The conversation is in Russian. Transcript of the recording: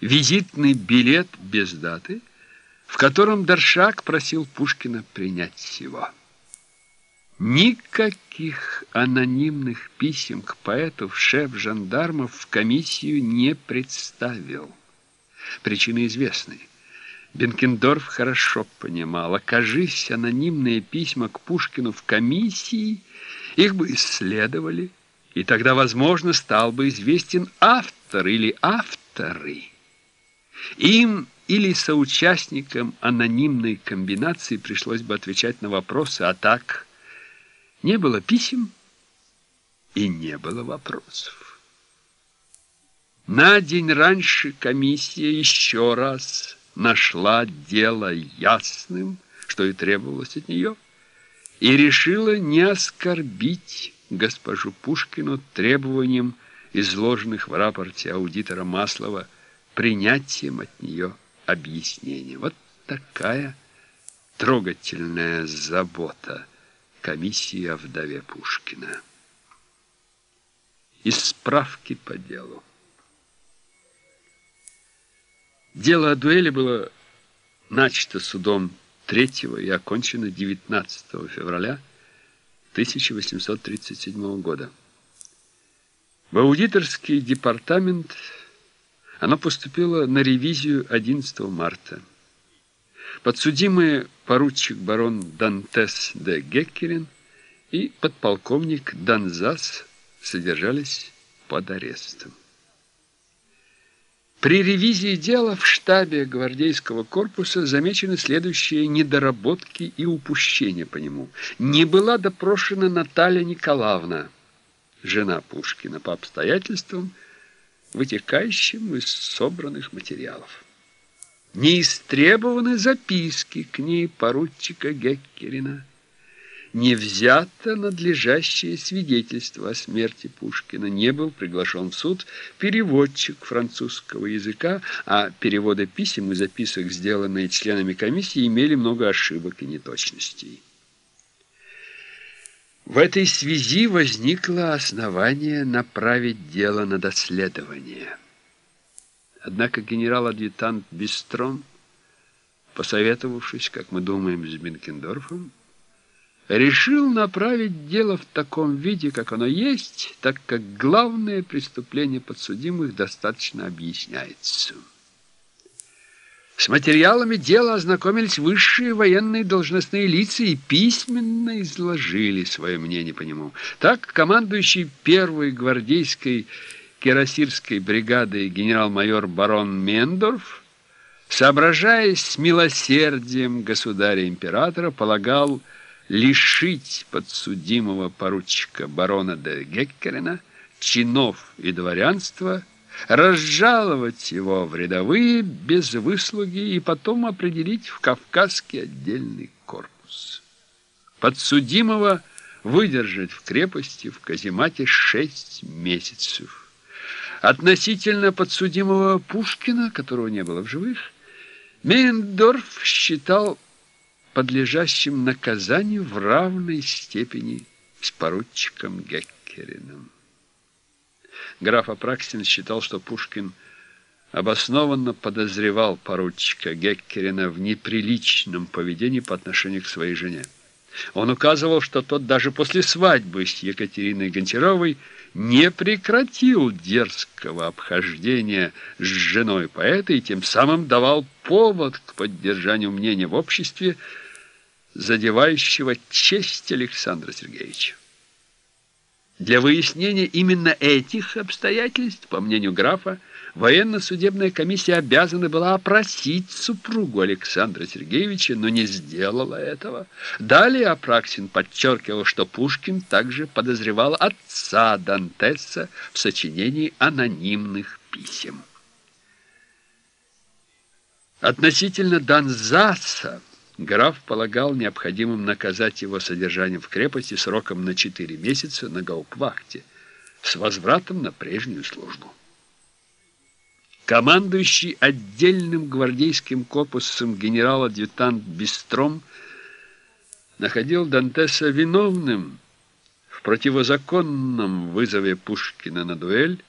визитный билет без даты, в котором Даршак просил Пушкина принять его. Никаких анонимных писем к поэту шеф жандармов в комиссию не представил. Причины известны. Бенкендорф хорошо понимал, окажись анонимные письма к Пушкину в комиссии, их бы исследовали, и тогда, возможно, стал бы известен автор или авторы. Им или соучастникам анонимной комбинации пришлось бы отвечать на вопросы, а так не было писем и не было вопросов. На день раньше комиссия еще раз нашла дело ясным, что и требовалось от нее, и решила не оскорбить госпожу Пушкину требованием, изложенных в рапорте аудитора Маслова, принятием от нее объяснения. Вот такая трогательная забота комиссии о вдове Пушкина. Из справки по делу. Дело о дуэли было начато судом 3 и окончено 19 февраля 1837 года. В аудиторский департамент оно поступило на ревизию 11 марта. Подсудимые поручик барон Дантес де Геккерин и подполковник Данзас содержались под арестом. При ревизии дела в штабе гвардейского корпуса замечены следующие недоработки и упущения по нему. Не была допрошена Наталья Николаевна, жена Пушкина, по обстоятельствам, вытекающим из собранных материалов. Не истребованы записки к ней поручика Геккерина не взято надлежащее свидетельство о смерти Пушкина. Не был приглашен в суд переводчик французского языка, а переводы писем и записок, сделанные членами комиссии, имели много ошибок и неточностей. В этой связи возникло основание направить дело на доследование. Однако генерал-адъютант Бестрон, посоветовавшись, как мы думаем, с Бенкендорфом, решил направить дело в таком виде, как оно есть, так как главное преступление подсудимых достаточно объясняется. С материалами дела ознакомились высшие военные должностные лица и письменно изложили свое мнение по нему. Так, командующий первой гвардейской кирасирской бригадой генерал-майор барон Мендорф, соображаясь с милосердием государя-императора, полагал, лишить подсудимого поручика барона де Геккерена чинов и дворянства, разжаловать его в рядовые без выслуги и потом определить в Кавказский отдельный корпус. Подсудимого выдержать в крепости в каземате шесть месяцев. Относительно подсудимого Пушкина, которого не было в живых, Мейндорф считал подлежащим наказанию в равной степени с поручиком Геккериным. Граф Апраксин считал, что Пушкин обоснованно подозревал поручика Геккерина в неприличном поведении по отношению к своей жене. Он указывал, что тот даже после свадьбы с Екатериной Гончаровой не прекратил дерзкого обхождения с женой поэта и тем самым давал повод к поддержанию мнения в обществе, задевающего честь Александра Сергеевича. Для выяснения именно этих обстоятельств, по мнению графа, военно-судебная комиссия обязана была опросить супругу Александра Сергеевича, но не сделала этого. Далее Апраксин подчеркивал, что Пушкин также подозревал отца Дантеса в сочинении анонимных писем. Относительно Донзаса Граф полагал необходимым наказать его содержанием в крепости сроком на 4 месяца на гаупвахте с возвратом на прежнюю службу. Командующий отдельным гвардейским корпусом генерал-адъютант Бестром находил Дантеса виновным в противозаконном вызове Пушкина на дуэль,